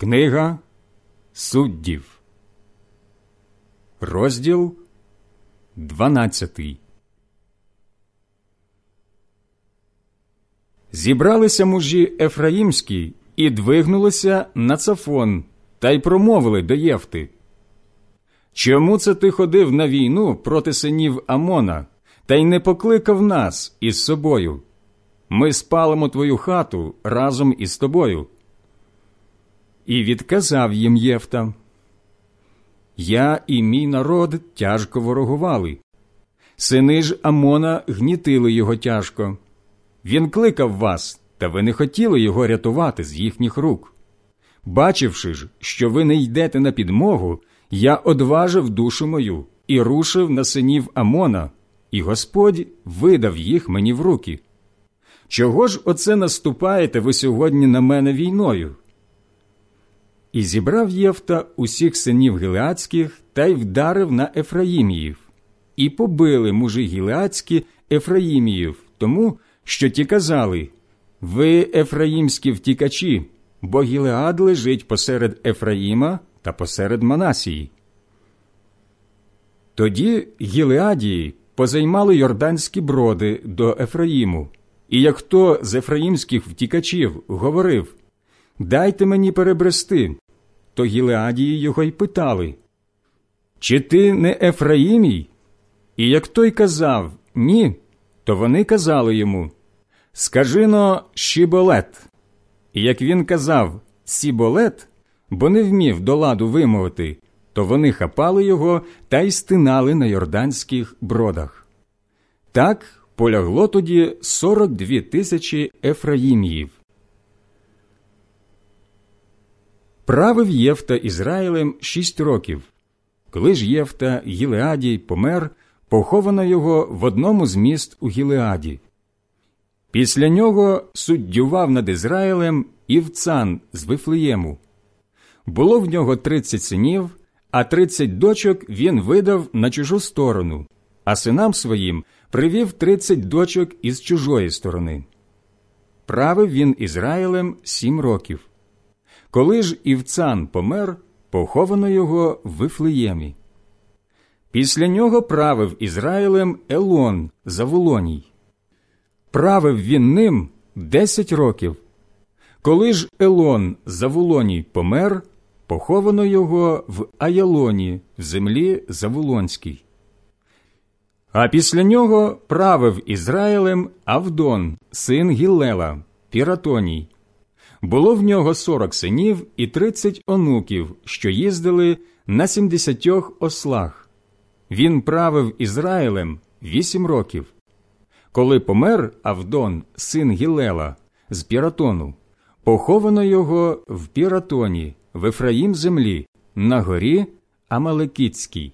Книга суддів, розділ 12 Зібралися мужі Ефраїмські і двигнулися на цафон, та й промовили до Євти. Чому це ти ходив на війну проти синів Амона, та й не покликав нас із собою? Ми спалимо твою хату разом із тобою. І відказав їм Євта. Я і мій народ тяжко ворогували. Сини ж Амона гнітили його тяжко. Він кликав вас, та ви не хотіли його рятувати з їхніх рук. Бачивши ж, що ви не йдете на підмогу, я одважив душу мою і рушив на синів Амона, і Господь видав їх мені в руки. Чого ж оце наступаєте ви сьогодні на мене війною? І зібрав Євта усіх синів Гілеацьких та й вдарив на Ефраїміїв, і побили мужі Гілеацькі Ефраїміїв, тому що ті казали Ви ефраїмські втікачі, бо Гілеад лежить посеред Ефраїма та посеред Манасії. Тоді Гілеадії позаймали йорданські броди до Ефраїму, і як хто з ефраїмських втікачів говорив Дайте мені перебрести, то Гілеадії його й питали Чи ти не Ефраїмій? І як той казав Ні, то вони казали йому Скажи но Шіболет. І як він казав Сіболет, бо не вмів до ладу вимовити, то вони хапали його та й стинали на йорданських бродах. Так полягло тоді сорок дві тисячі ефраїм'їв. Правив Євта Ізраїлем шість років. Коли ж Євта Гілеадій помер, поховано його в одному з міст у Гілеаді. Після нього суддював над Ізраїлем Івцан з Вифлеєму. Було в нього тридцять синів, а тридцять дочок він видав на чужу сторону, а синам своїм привів тридцять дочок із чужої сторони. Правив він Ізраїлем сім років. Коли ж Івцан помер, поховано його в Вифлеємі. Після нього правив Ізраїлем Елон Заволоній. Правив він ним десять років. Коли ж Елон Заволоній помер, поховано його в Аялоні в землі Заволонській. А після нього правив Ізраїлем Авдон, син Гіллела, Піратоній. Було в нього сорок синів і тридцять онуків, що їздили на сімдесятьох ослах. Він правив Ізраїлем вісім років. Коли помер Авдон, син Гілела, з Піратону, поховано його в Піратоні, в Ефраїм землі, на горі Амалекітській.